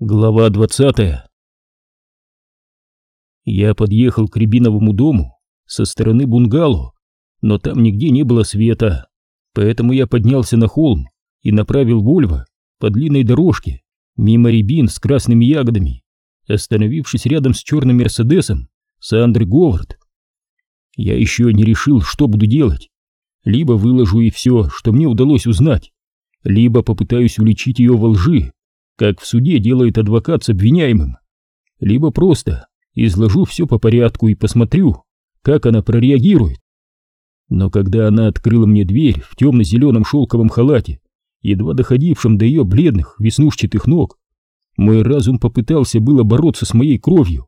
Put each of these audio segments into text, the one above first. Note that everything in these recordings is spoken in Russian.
Глава 20 Я подъехал к Рябиновому дому со стороны бунгало, но там нигде не было света, поэтому я поднялся на холм и направил Вольво по длинной дорожке мимо рябин с красными ягодами, остановившись рядом с черным Мерседесом Сандры Говард. Я еще не решил, что буду делать. Либо выложу и все, что мне удалось узнать, либо попытаюсь уличить ее во лжи как в суде делает адвокат с обвиняемым, либо просто изложу все по порядку и посмотрю, как она прореагирует. Но когда она открыла мне дверь в темно-зеленом шелковом халате, едва доходившем до ее бледных веснушчатых ног, мой разум попытался было бороться с моей кровью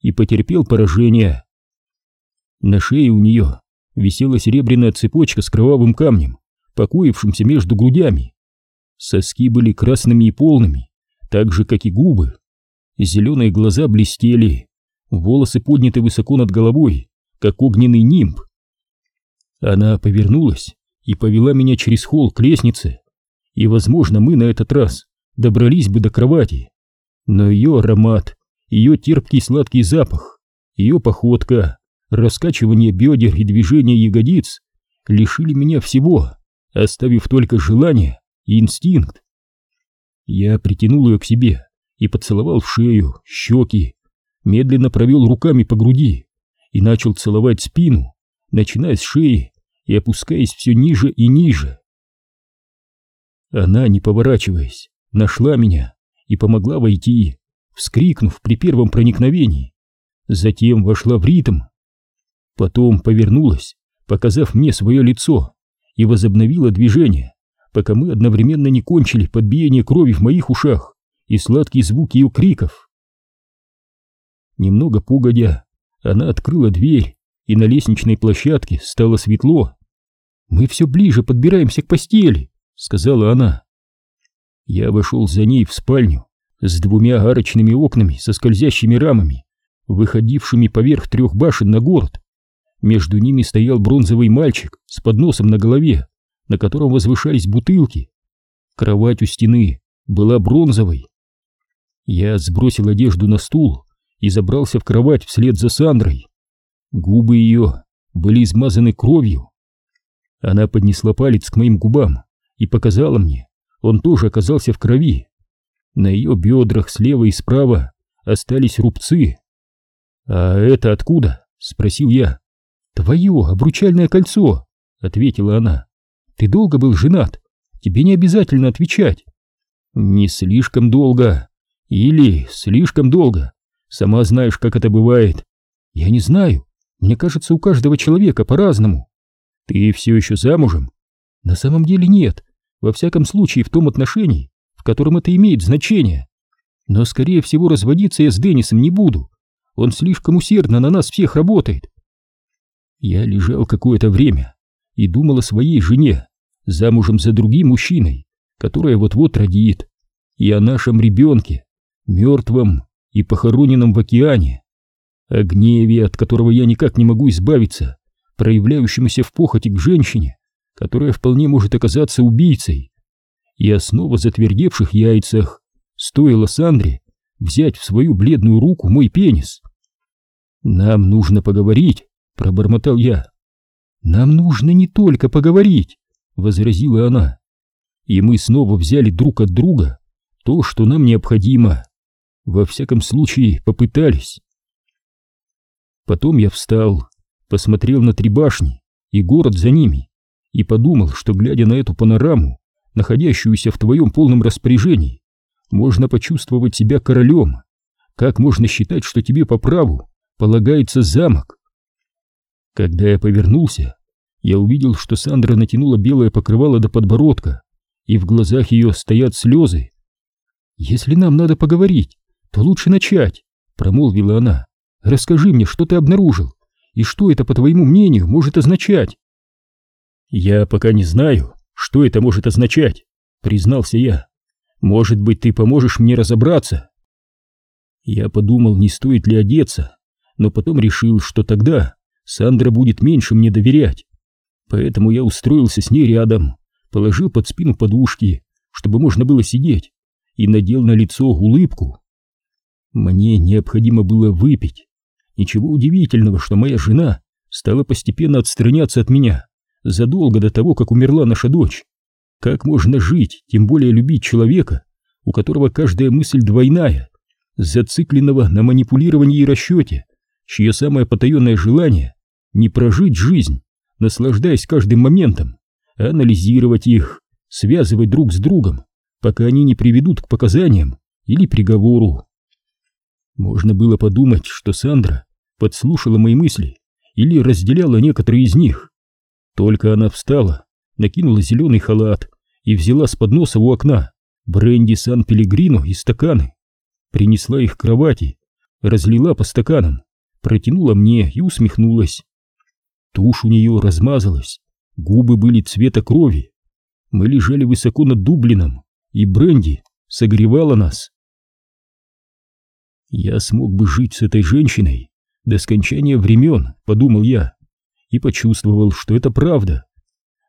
и потерпел поражение. На шее у нее висела серебряная цепочка с кровавым камнем, покоившимся между грудями. Соски были красными и полными, так же, как и губы. Зеленые глаза блестели, волосы подняты высоко над головой, как огненный нимб. Она повернулась и повела меня через холл к лестнице, и, возможно, мы на этот раз добрались бы до кровати. Но ее аромат, ее терпкий сладкий запах, ее походка, раскачивание бедер и движение ягодиц лишили меня всего, оставив только желание и инстинкт. Я притянул ее к себе и поцеловал в шею, щеки, медленно провел руками по груди и начал целовать спину, начиная с шеи и опускаясь все ниже и ниже. Она, не поворачиваясь, нашла меня и помогла войти, вскрикнув при первом проникновении. Затем вошла в ритм. Потом повернулась, показав мне свое лицо, и возобновила движение, пока мы одновременно не кончили подбиение крови в моих ушах и сладкий звук ее криков. Немного погодя, она открыла дверь, и на лестничной площадке стало светло. «Мы все ближе подбираемся к постели», — сказала она. Я вошел за ней в спальню с двумя арочными окнами со скользящими рамами, выходившими поверх трех башен на город. Между ними стоял бронзовый мальчик с подносом на голове на котором возвышались бутылки. Кровать у стены была бронзовой. Я сбросил одежду на стул и забрался в кровать вслед за Сандрой. Губы ее были измазаны кровью. Она поднесла палец к моим губам и показала мне, он тоже оказался в крови. На ее бедрах слева и справа остались рубцы. «А это откуда?» — спросил я. «Твое обручальное кольцо», — ответила она. Ты долго был женат? Тебе не обязательно отвечать. Не слишком долго. Или слишком долго. Сама знаешь, как это бывает. Я не знаю. Мне кажется, у каждого человека по-разному. Ты все еще замужем? На самом деле нет. Во всяком случае, в том отношении, в котором это имеет значение. Но, скорее всего, разводиться я с Деннисом не буду. Он слишком усердно на нас всех работает. Я лежал какое-то время и думал о своей жене, замужем за другим мужчиной, которая вот-вот родит, и о нашем ребенке, мертвом и похороненном в океане, о гневе, от которого я никак не могу избавиться, проявляющемуся в похоти к женщине, которая вполне может оказаться убийцей, и о снова затвердевших яйцах, стоило Сандре взять в свою бледную руку мой пенис. «Нам нужно поговорить», — пробормотал я. «Нам нужно не только поговорить», — возразила она. «И мы снова взяли друг от друга то, что нам необходимо. Во всяком случае, попытались». Потом я встал, посмотрел на три башни и город за ними, и подумал, что, глядя на эту панораму, находящуюся в твоем полном распоряжении, можно почувствовать себя королем. Как можно считать, что тебе по праву полагается замок? Когда я повернулся, я увидел, что Сандра натянула белое покрывало до подбородка, и в глазах ее стоят слезы. «Если нам надо поговорить, то лучше начать», — промолвила она. «Расскажи мне, что ты обнаружил, и что это, по твоему мнению, может означать?» «Я пока не знаю, что это может означать», — признался я. «Может быть, ты поможешь мне разобраться?» Я подумал, не стоит ли одеться, но потом решил, что тогда Сандра будет меньше мне доверять поэтому я устроился с ней рядом, положил под спину подушки, чтобы можно было сидеть, и надел на лицо улыбку. Мне необходимо было выпить. Ничего удивительного, что моя жена стала постепенно отстраняться от меня задолго до того, как умерла наша дочь. Как можно жить, тем более любить человека, у которого каждая мысль двойная, зацикленного на манипулировании и расчете, чье самое потаенное желание — не прожить жизнь, наслаждаясь каждым моментом, а анализировать их, связывать друг с другом, пока они не приведут к показаниям или приговору. Можно было подумать, что Сандра подслушала мои мысли или разделяла некоторые из них. Только она встала, накинула зеленый халат и взяла с подноса у окна бренди Сан-Пелегрино и стаканы, принесла их к кровати, разлила по стаканам, протянула мне и усмехнулась. Тушь у нее размазалась, губы были цвета крови. Мы лежали высоко над Дублином, и бренди согревала нас. Я смог бы жить с этой женщиной до скончания времен, подумал я, и почувствовал, что это правда.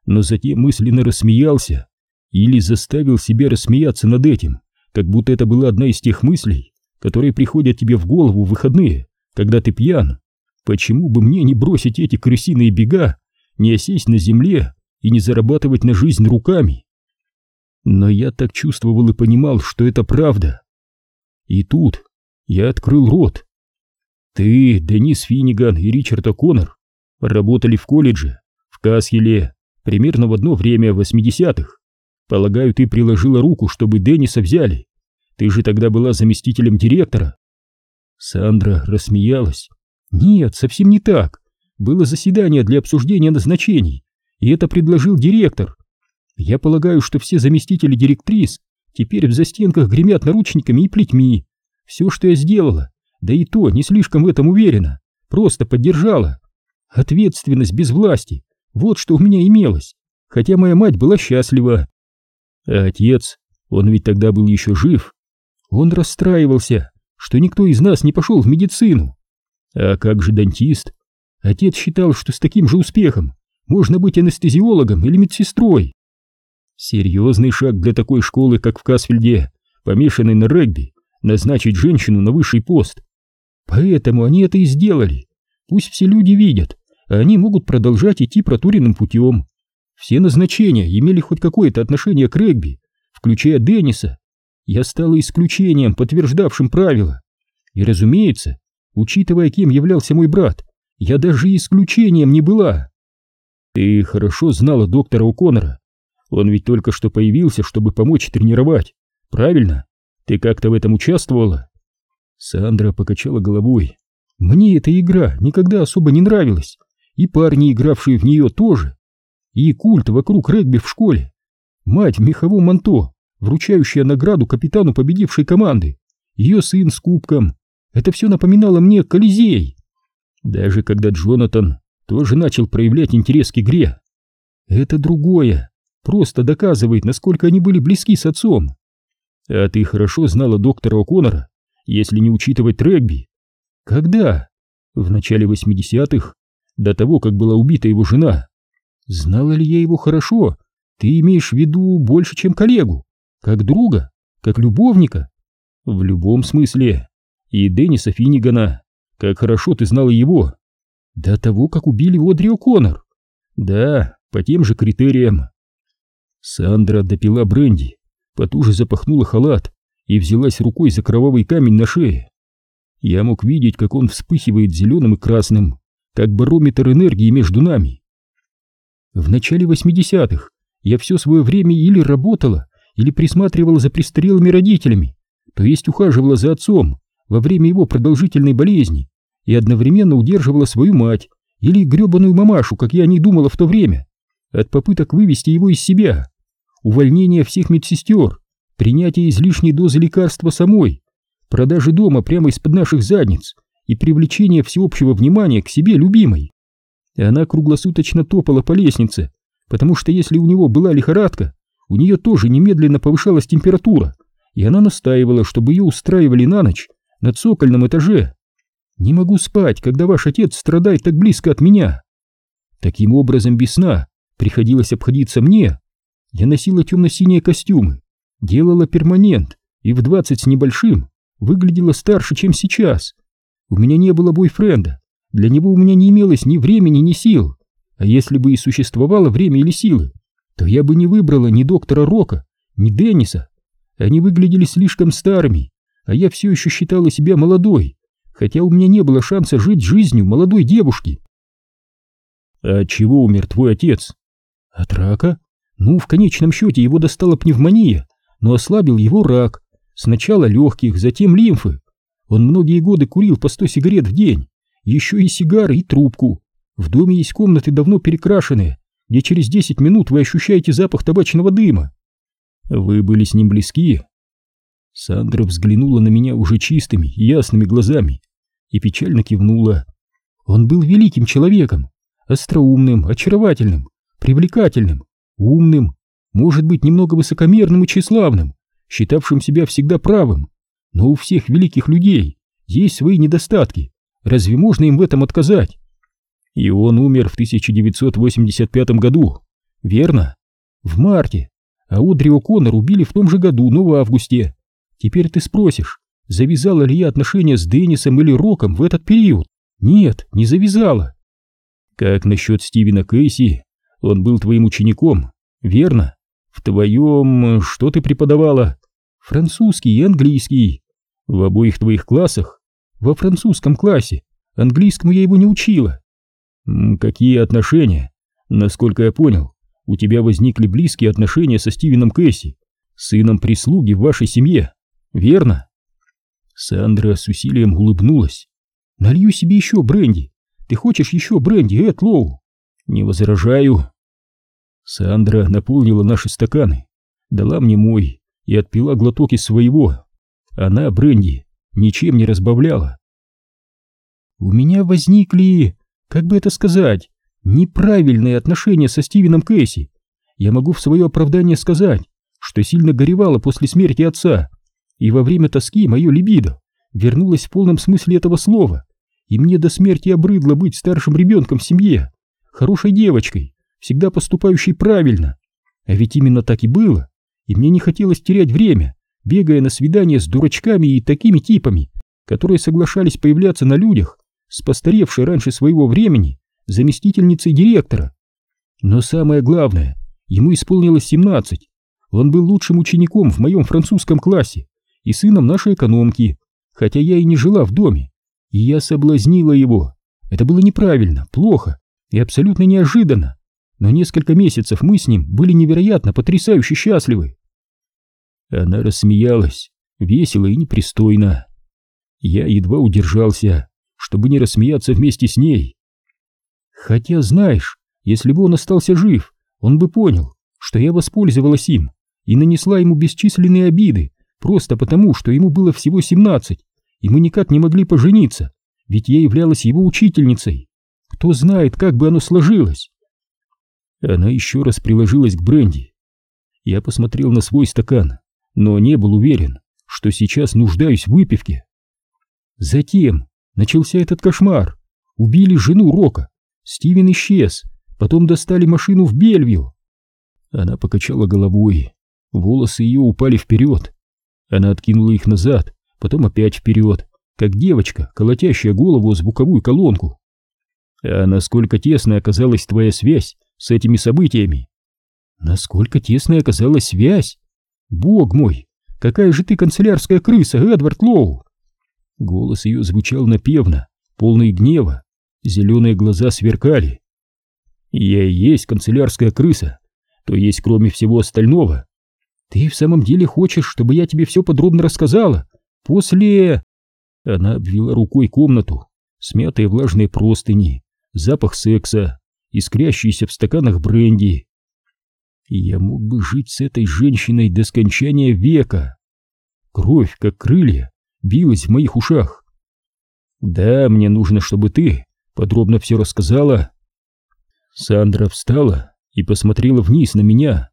Но затем мысленно рассмеялся или заставил себя рассмеяться над этим, как будто это была одна из тех мыслей, которые приходят тебе в голову в выходные, когда ты пьян. Почему бы мне не бросить эти крысиные бега, не осесть на земле и не зарабатывать на жизнь руками? Но я так чувствовал и понимал, что это правда. И тут я открыл рот. Ты, Денис Финниган и Ричард О'Коннор работали в колледже, в Касхеле, примерно в одно время в 80-х. Полагаю, ты приложила руку, чтобы Денниса взяли. Ты же тогда была заместителем директора. Сандра рассмеялась. Нет, совсем не так. Было заседание для обсуждения назначений, и это предложил директор. Я полагаю, что все заместители директрис теперь в застенках гремят наручниками и плетьми. Все, что я сделала, да и то не слишком в этом уверена, просто поддержала. Ответственность без власти, вот что у меня имелось, хотя моя мать была счастлива. А отец, он ведь тогда был еще жив, он расстраивался, что никто из нас не пошел в медицину. А как же дантист? Отец считал, что с таким же успехом можно быть анестезиологом или медсестрой. Серьезный шаг для такой школы, как в Касфельде, помешанной на регби, назначить женщину на высший пост. Поэтому они это и сделали. Пусть все люди видят, а они могут продолжать идти протуренным путем. Все назначения имели хоть какое-то отношение к регби, включая Денниса. Я стала исключением, подтверждавшим правила. И, разумеется, учитывая, кем являлся мой брат, я даже исключением не была. Ты хорошо знала доктора О'Коннора. Он ведь только что появился, чтобы помочь тренировать. Правильно? Ты как-то в этом участвовала? Сандра покачала головой. Мне эта игра никогда особо не нравилась. И парни, игравшие в нее, тоже. И культ вокруг регби в школе. Мать в меховом манто, вручающая награду капитану победившей команды. Ее сын с кубком. Это все напоминало мне Колизей. Даже когда Джонатан тоже начал проявлять интерес к игре. Это другое. Просто доказывает, насколько они были близки с отцом. А ты хорошо знала доктора О'Коннора, если не учитывать регби. Когда? В начале 80-х, до того, как была убита его жена. Знала ли я его хорошо? Ты имеешь в виду больше, чем коллегу? Как друга? Как любовника? В любом смысле. И Денниса Финнигана. Как хорошо ты знала его. До того, как убили Одри О'Коннор. Да, по тем же критериям. Сандра допила бренди, потуже запахнула халат и взялась рукой за кровавый камень на шее. Я мог видеть, как он вспыхивает зеленым и красным, как барометр энергии между нами. В начале 80-х я все свое время или работала, или присматривала за престарелыми родителями, то есть ухаживала за отцом во время его продолжительной болезни и одновременно удерживала свою мать или гребаную мамашу, как я не думала в то время, от попыток вывести его из себя, увольнение всех медсестер, принятие излишней дозы лекарства самой, продажи дома прямо из-под наших задниц и привлечение всеобщего внимания к себе любимой. Она круглосуточно топала по лестнице, потому что если у него была лихорадка, у нее тоже немедленно повышалась температура, и она настаивала, чтобы ее устраивали на ночь на цокольном этаже. Не могу спать, когда ваш отец страдает так близко от меня. Таким образом, без сна приходилось обходиться мне. Я носила темно-синие костюмы, делала перманент и в двадцать с небольшим выглядела старше, чем сейчас. У меня не было бойфренда, для него у меня не имелось ни времени, ни сил. А если бы и существовало время или силы, то я бы не выбрала ни доктора Рока, ни Денниса. Они выглядели слишком старыми, а я все еще считала себя молодой, хотя у меня не было шанса жить жизнью молодой девушки. А от чего умер твой отец? От рака? Ну, в конечном счете его достала пневмония, но ослабил его рак. Сначала легких, затем лимфы. Он многие годы курил по сто сигарет в день, еще и сигары, и трубку. В доме есть комнаты давно перекрашенные, где через десять минут вы ощущаете запах табачного дыма. Вы были с ним близки? Сандра взглянула на меня уже чистыми, ясными глазами и печально кивнула. Он был великим человеком, остроумным, очаровательным, привлекательным, умным, может быть, немного высокомерным и тщеславным, считавшим себя всегда правым. Но у всех великих людей есть свои недостатки. Разве можно им в этом отказать? И он умер в 1985 году, верно? В марте. А Одри О'Коннор убили в том же году, но в августе. Теперь ты спросишь, завязала ли я отношения с Деннисом или Роком в этот период? Нет, не завязала. Как насчет Стивена Кейси? Он был твоим учеником, верно? В твоем... что ты преподавала? Французский и английский. В обоих твоих классах? Во французском классе. Английскому я его не учила. Какие отношения? Насколько я понял, у тебя возникли близкие отношения со Стивеном Кэсси, сыном прислуги в вашей семье, верно? Сандра с усилием улыбнулась. Налью себе еще бренди. Ты хочешь еще бренди, Эд Лоу? Не возражаю. Сандра наполнила наши стаканы, дала мне мой и отпила глоток из своего. Она бренди ничем не разбавляла. У меня возникли как бы это сказать, неправильные отношения со Стивеном Кэсси. Я могу в свое оправдание сказать, что сильно горевала после смерти отца, и во время тоски мое либидо вернулось в полном смысле этого слова, и мне до смерти обрыдло быть старшим ребенком в семье, хорошей девочкой, всегда поступающей правильно. А ведь именно так и было, и мне не хотелось терять время, бегая на свидания с дурачками и такими типами, которые соглашались появляться на людях с постаревшей раньше своего времени заместительницей директора. Но самое главное, ему исполнилось 17. Он был лучшим учеником в моем французском классе и сыном нашей экономки, хотя я и не жила в доме. И я соблазнила его. Это было неправильно, плохо и абсолютно неожиданно. Но несколько месяцев мы с ним были невероятно потрясающе счастливы. Она рассмеялась, весело и непристойно. Я едва удержался чтобы не рассмеяться вместе с ней. Хотя, знаешь, если бы он остался жив, он бы понял, что я воспользовалась им и нанесла ему бесчисленные обиды, просто потому, что ему было всего семнадцать, и мы никак не могли пожениться, ведь я являлась его учительницей. Кто знает, как бы оно сложилось. Она еще раз приложилась к бренди. Я посмотрел на свой стакан, но не был уверен, что сейчас нуждаюсь в выпивке. Затем начался этот кошмар. Убили жену Рока. Стивен исчез. Потом достали машину в Бельвью. Она покачала головой. Волосы ее упали вперед. Она откинула их назад, потом опять вперед, как девочка, колотящая голову о звуковую колонку. А насколько тесной оказалась твоя связь с этими событиями? Насколько тесной оказалась связь? Бог мой, какая же ты канцелярская крыса, Эдвард Лоу! Голос ее звучал напевно, полный гнева, зеленые глаза сверкали. «Я и есть канцелярская крыса, то есть кроме всего остального. Ты в самом деле хочешь, чтобы я тебе все подробно рассказала? После...» Она обвела рукой комнату, смятые влажные простыни, запах секса, искрящиеся в стаканах бренди. Я мог бы жить с этой женщиной до скончания века. Кровь, как крылья, билась в моих ушах. «Да, мне нужно, чтобы ты подробно все рассказала». Сандра встала и посмотрела вниз на меня.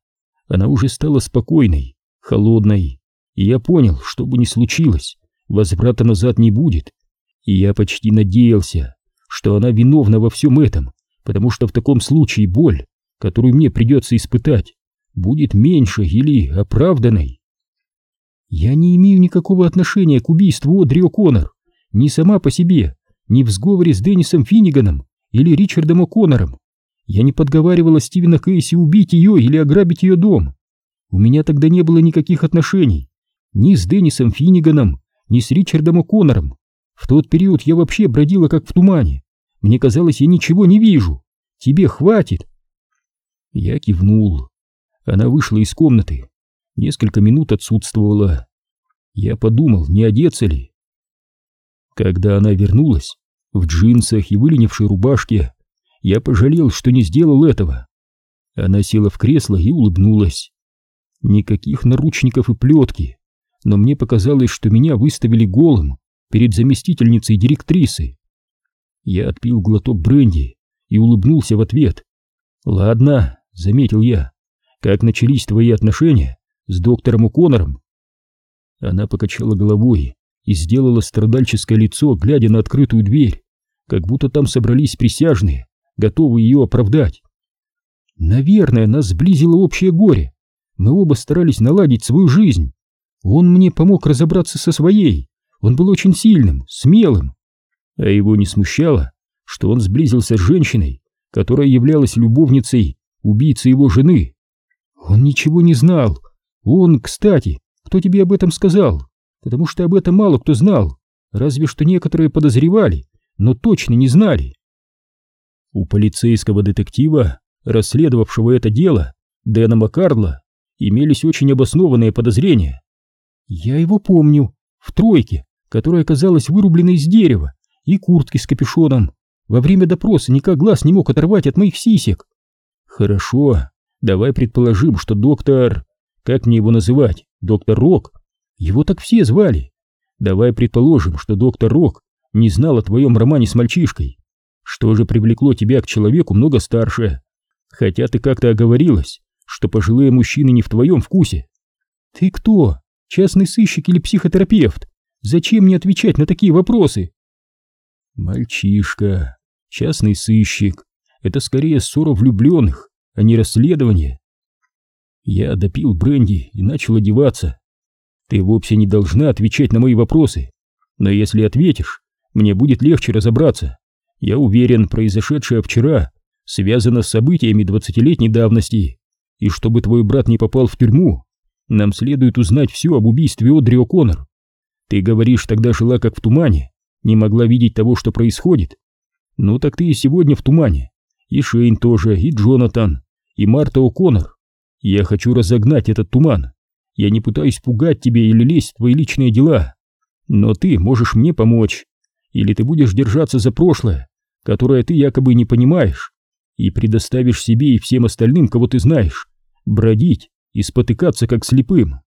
Она уже стала спокойной, холодной, и я понял, что бы ни случилось, возврата назад не будет. И я почти надеялся, что она виновна во всем этом, потому что в таком случае боль, которую мне придется испытать, будет меньше или оправданной. Я не имею никакого отношения к убийству Одри О'Коннор, ни сама по себе, ни в сговоре с Деннисом Финниганом или Ричардом О'Коннором. Я не подговаривала Стивена Кейси убить ее или ограбить ее дом. У меня тогда не было никаких отношений ни с Деннисом Финниганом, ни с Ричардом О'Коннором. В тот период я вообще бродила как в тумане. Мне казалось, я ничего не вижу. Тебе хватит. Я кивнул. Она вышла из комнаты. Несколько минут отсутствовала. Я подумал, не одеться ли. Когда она вернулась, в джинсах и выленившей рубашке, я пожалел, что не сделал этого. Она села в кресло и улыбнулась. Никаких наручников и плетки, но мне показалось, что меня выставили голым перед заместительницей директрисы. Я отпил глоток бренди и улыбнулся в ответ. «Ладно», — заметил я, — «как начались твои отношения с доктором О'Коннором?» Она покачала головой и сделала страдальческое лицо, глядя на открытую дверь, как будто там собрались присяжные, готовые ее оправдать. «Наверное, нас сблизило общее горе. Мы оба старались наладить свою жизнь. Он мне помог разобраться со своей. Он был очень сильным, смелым. А его не смущало, что он сблизился с женщиной, которая являлась любовницей убийцы его жены. Он ничего не знал. Он, кстати, кто тебе об этом сказал? Потому что об этом мало кто знал. Разве что некоторые подозревали, но точно не знали. У полицейского детектива, расследовавшего это дело, Дэна Маккардла, имелись очень обоснованные подозрения. Я его помню, в тройке, которая оказалась вырубленной из дерева, и куртки с капюшоном. Во время допроса никак глаз не мог оторвать от моих сисек. Хорошо, давай предположим, что доктор... Как мне его называть? Доктор Рок? Его так все звали. Давай предположим, что доктор Рок не знал о твоем романе с мальчишкой. Что же привлекло тебя к человеку много старше? Хотя ты как-то оговорилась, что пожилые мужчины не в твоем вкусе. Ты кто? Частный сыщик или психотерапевт? Зачем мне отвечать на такие вопросы? Мальчишка, частный сыщик. Это скорее ссора влюбленных, а не расследование. Я допил бренди и начал одеваться. Ты вовсе не должна отвечать на мои вопросы. Но если ответишь, мне будет легче разобраться. Я уверен, произошедшее вчера связано с событиями двадцатилетней давности. И чтобы твой брат не попал в тюрьму, нам следует узнать все об убийстве Одри О'Коннор. Ты говоришь, тогда жила как в тумане, не могла видеть того, что происходит. Ну так ты и сегодня в тумане. И Шейн тоже, и Джонатан, и Марта О'Коннор. Я хочу разогнать этот туман. Я не пытаюсь пугать тебя или лезть в твои личные дела. Но ты можешь мне помочь. Или ты будешь держаться за прошлое, которое ты якобы не понимаешь, и предоставишь себе и всем остальным, кого ты знаешь, бродить и спотыкаться как слепым.